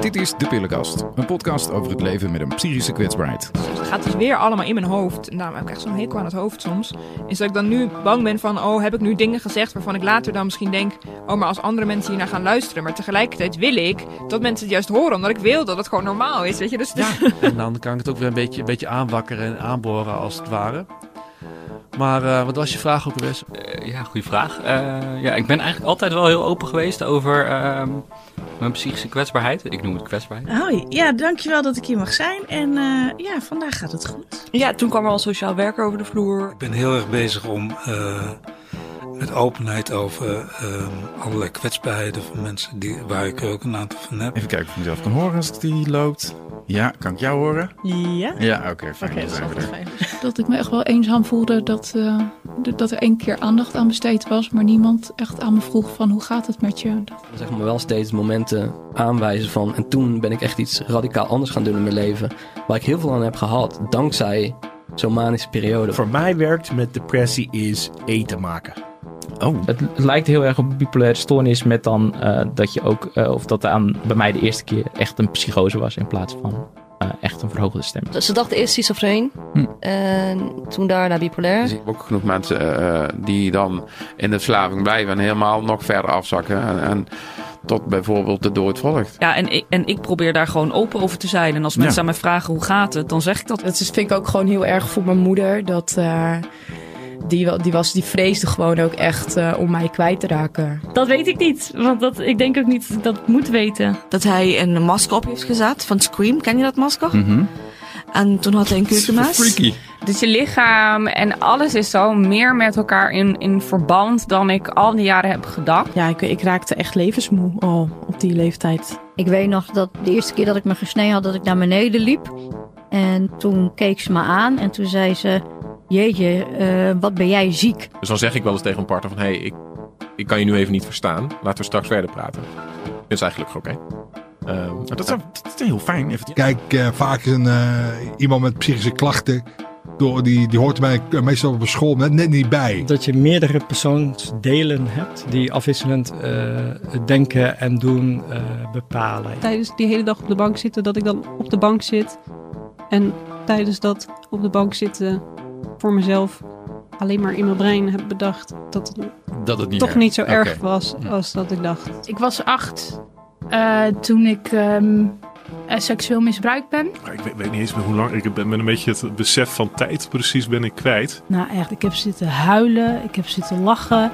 Dit is De Pillenkast, een podcast over het leven met een psychische kwetsbaarheid. Het gaat dus weer allemaal in mijn hoofd. En daarom heb ik echt zo'n hekel aan het hoofd soms. Is dat ik dan nu bang ben van, oh, heb ik nu dingen gezegd waarvan ik later dan misschien denk, oh, maar als andere mensen hiernaar gaan luisteren. Maar tegelijkertijd wil ik dat mensen het juist horen, omdat ik wil dat het gewoon normaal is, weet je. Dus Ja, en dan kan ik het ook weer een beetje, een beetje aanwakkeren en aanboren als het ware. Maar eh, wat was je vraag ook alweer? Eh, ja, goede vraag. Eh, ja, ik ben eigenlijk altijd wel heel open geweest over ehm, mijn psychische kwetsbaarheid. Ik noem het kwetsbaarheid. Hoi, ja, dankjewel dat ik hier mag zijn. En eh, ja, vandaag gaat het goed. Ja, toen kwam er al sociaal werker over de vloer. Ik ben heel erg bezig om eh, met openheid over eh, allerlei kwetsbaarheden van mensen die, waar ik ook een aantal van heb. Even kijken of ik mezelf kan horen als die loopt. Ja, kan ik jou horen? Ja? Ja, oké, fijn. Oké, dan dat zijn we er. fijn. Dat ik me echt wel eenzaam voelde dat, eh, dat er één keer aandacht aan besteed was, maar niemand echt aan me vroeg van hoe gaat het met je? Dat- zeg maar wel steeds momenten aanwijzen van. En toen ben ik echt iets radicaal anders gaan doen in mijn leven. Waar ik heel veel aan heb gehad, dankzij zo'n manische periode. Voor mij werkt met depressie is eten maken. Oh, Het, het lijkt heel erg op een bipolaire stoornis met dan eh, dat je ook, eh, of dat aan bij mij de eerste keer echt een psychose was in plaats van eh, echt een verhoogde stem. Ze dachten eerst schizofreen Hm. en toen daarna bipolair. Er zijn ook genoeg mensen eh, die dan in de verslaving blijven en helemaal nog verder afzakken. En, en tot bijvoorbeeld de dood volgt. Ja, en ik, en ik probeer daar gewoon open over te zijn. En als mensen Ja. aan mij vragen hoe gaat het, dan zeg ik dat. Dat is, vind ik ook gewoon heel erg voor mijn moeder. Dat, eh, die, die, was, die vreesde gewoon ook echt eh, om mij kwijt te raken. Dat weet ik niet, want dat, ik denk ook niet dat ik dat moet weten. Dat hij een masker op heeft gezet van Scream. Ken je dat masker? mhm. En toen had hij een keukenmes. Freaky. Dus je lichaam en alles is zo meer met elkaar in, in verband dan ik al die jaren heb gedacht. Ja, ik, ik raakte echt levensmoe al op die leeftijd. Ik weet nog dat de eerste keer dat ik me gesneden had, dat ik naar beneden liep. En toen keek ze me aan en toen zei ze... Jeetje, eh, wat ben jij ziek? Dus dan zeg ik wel eens tegen een partner van... hé, hey, ik, ik kan je nu even niet verstaan. Laten we straks verder praten. Dat is eigenlijk oké. Ehm, Nou, dat, is, dat is heel fijn. Even, Kijk, eh, vaak is een, eh, iemand met psychische klachten, door, die, die hoort bij, meestal op een school net, net niet bij. Dat je meerdere persoonsdelen hebt die afwisselend eh, het denken en doen eh, bepalen. Tijdens die hele dag op de bank zitten, dat ik dan op de bank zit. En tijdens dat op de bank zitten voor mezelf alleen maar in mijn brein heb bedacht dat het dat het niet toch erg- niet zo erg was als dat ik dacht. Ik was acht eh, toen ik ehm, eh, seksueel misbruikt ben. Ik weet, weet niet eens meer hoe lang. Ik ben met een beetje het besef van tijd precies ben ik kwijt. Nou echt, ik heb zitten huilen, ik heb zitten lachen.